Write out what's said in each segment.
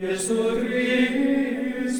Jesu Christus.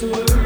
this.